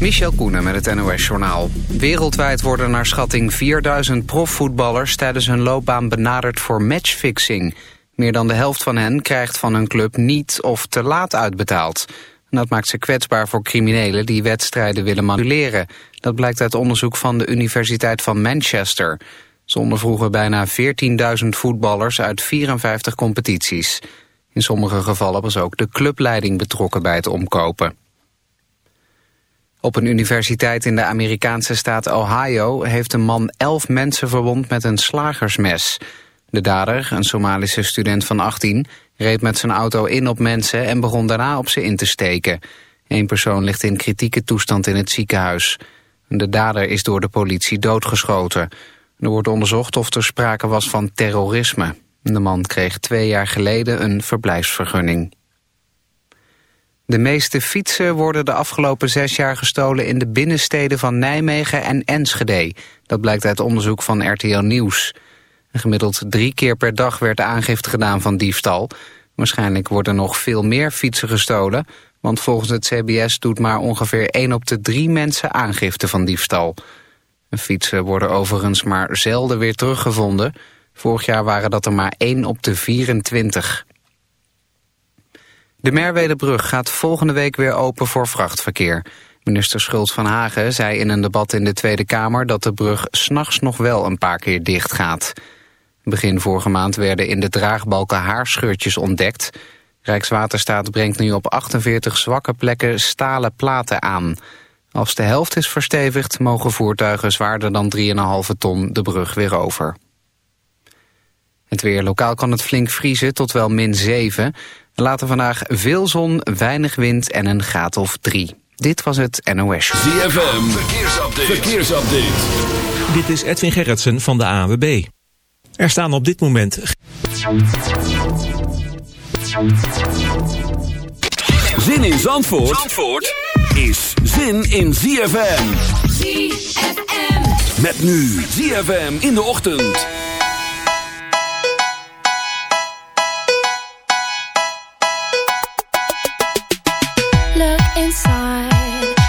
Michel Koenen met het NOS-journaal. Wereldwijd worden naar schatting 4000 profvoetballers... tijdens hun loopbaan benaderd voor matchfixing. Meer dan de helft van hen krijgt van hun club niet of te laat uitbetaald. dat maakt ze kwetsbaar voor criminelen die wedstrijden willen manipuleren. Dat blijkt uit onderzoek van de Universiteit van Manchester. Ze ondervroegen bijna 14.000 voetballers uit 54 competities. In sommige gevallen was ook de clubleiding betrokken bij het omkopen. Op een universiteit in de Amerikaanse staat Ohio heeft een man elf mensen verwond met een slagersmes. De dader, een Somalische student van 18, reed met zijn auto in op mensen en begon daarna op ze in te steken. Eén persoon ligt in kritieke toestand in het ziekenhuis. De dader is door de politie doodgeschoten. Er wordt onderzocht of er sprake was van terrorisme. De man kreeg twee jaar geleden een verblijfsvergunning. De meeste fietsen worden de afgelopen zes jaar gestolen in de binnensteden van Nijmegen en Enschede. Dat blijkt uit onderzoek van RTL Nieuws. Gemiddeld drie keer per dag werd aangifte gedaan van diefstal. Waarschijnlijk worden nog veel meer fietsen gestolen... want volgens het CBS doet maar ongeveer 1 op de drie mensen aangifte van diefstal. Fietsen worden overigens maar zelden weer teruggevonden. Vorig jaar waren dat er maar 1 op de 24. De Merwedebrug gaat volgende week weer open voor vrachtverkeer. Minister Schultz van Hagen zei in een debat in de Tweede Kamer... dat de brug s'nachts nog wel een paar keer dicht gaat. Begin vorige maand werden in de draagbalken haarscheurtjes ontdekt. Rijkswaterstaat brengt nu op 48 zwakke plekken stalen platen aan. Als de helft is verstevigd mogen voertuigen zwaarder dan 3,5 ton de brug weer over. Het weer lokaal kan het flink vriezen tot wel min 7. Later vandaag veel zon, weinig wind en een graad of 3. Dit was het NOS. ZFM, verkeersupdate. verkeersupdate. Dit is Edwin Gerritsen van de AWB. Er staan op dit moment... Zin in Zandvoort, Zandvoort is zin in ZFM. ZFM. Met nu ZFM in de ochtend.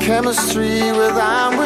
chemistry with I'm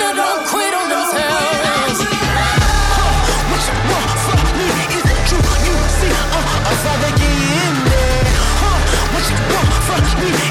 Peace.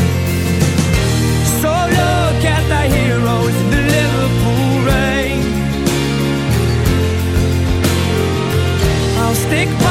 at the heroes the Liverpool rain. I'll stick by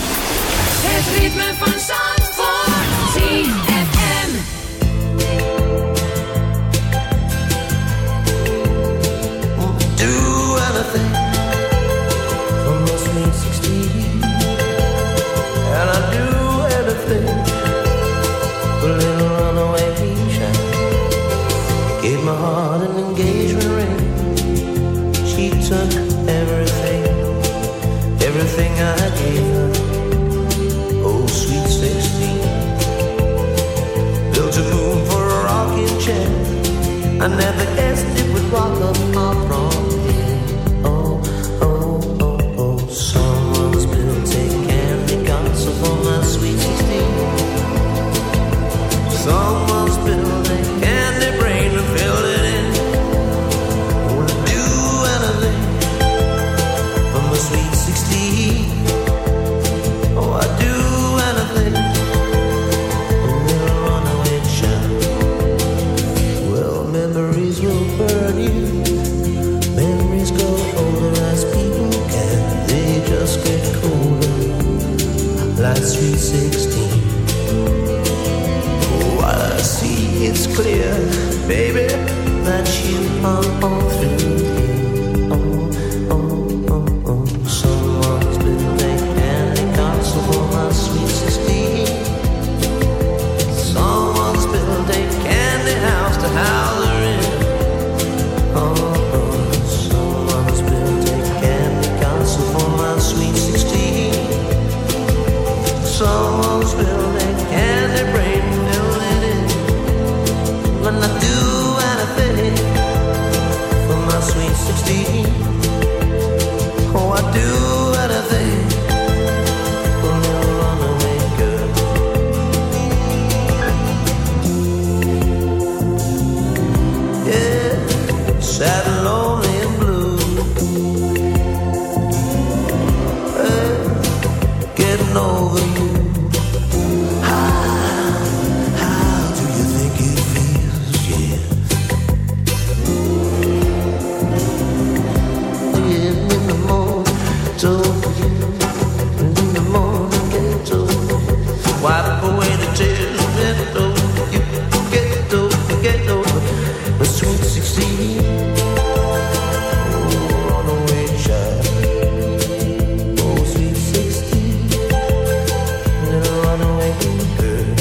girl.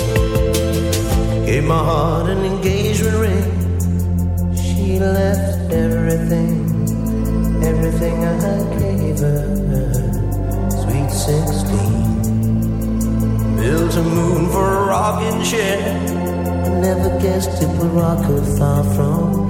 Gave my heart an engagement ring. She left everything, everything I gave her. Sweet sixteen. Built a moon for a rocking chair. I never guessed it would rock her far from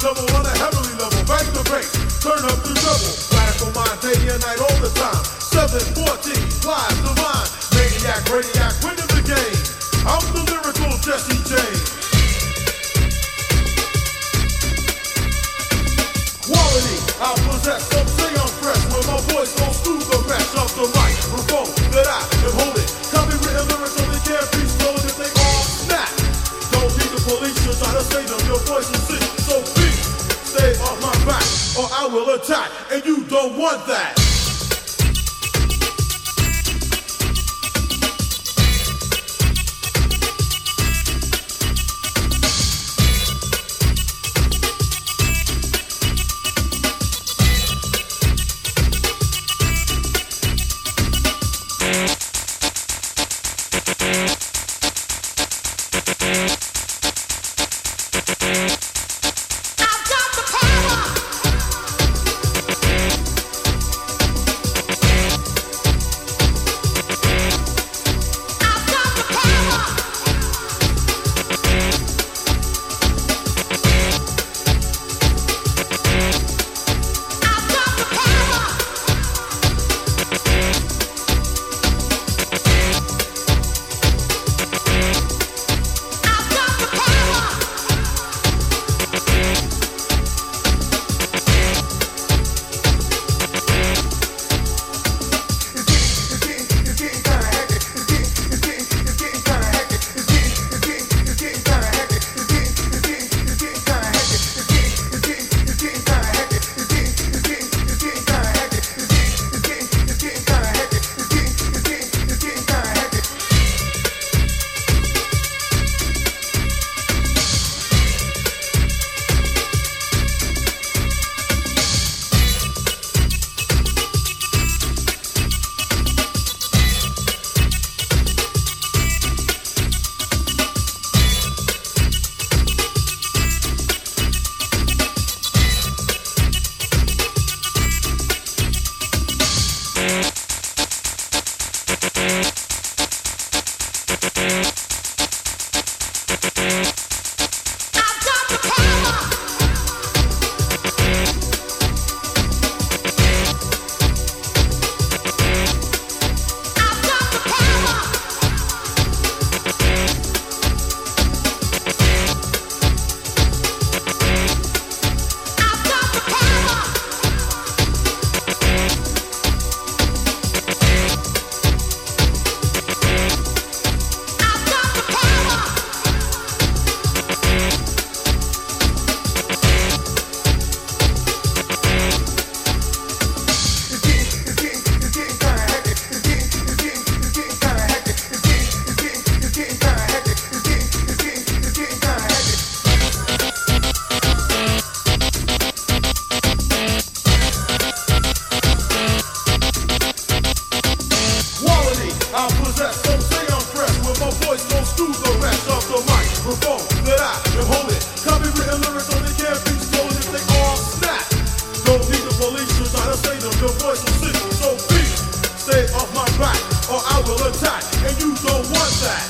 double on a heavenly level. Back the bass, turn up the double. Radical mind, day and night, all the time. 714, live divine. Maniac, radiac, winning the game. I'm the lyrical Jesse James. Quality, I possess, some say I'm fresh When my voice goes through the mesh of the microphone That I am holding attack And you don't want that don't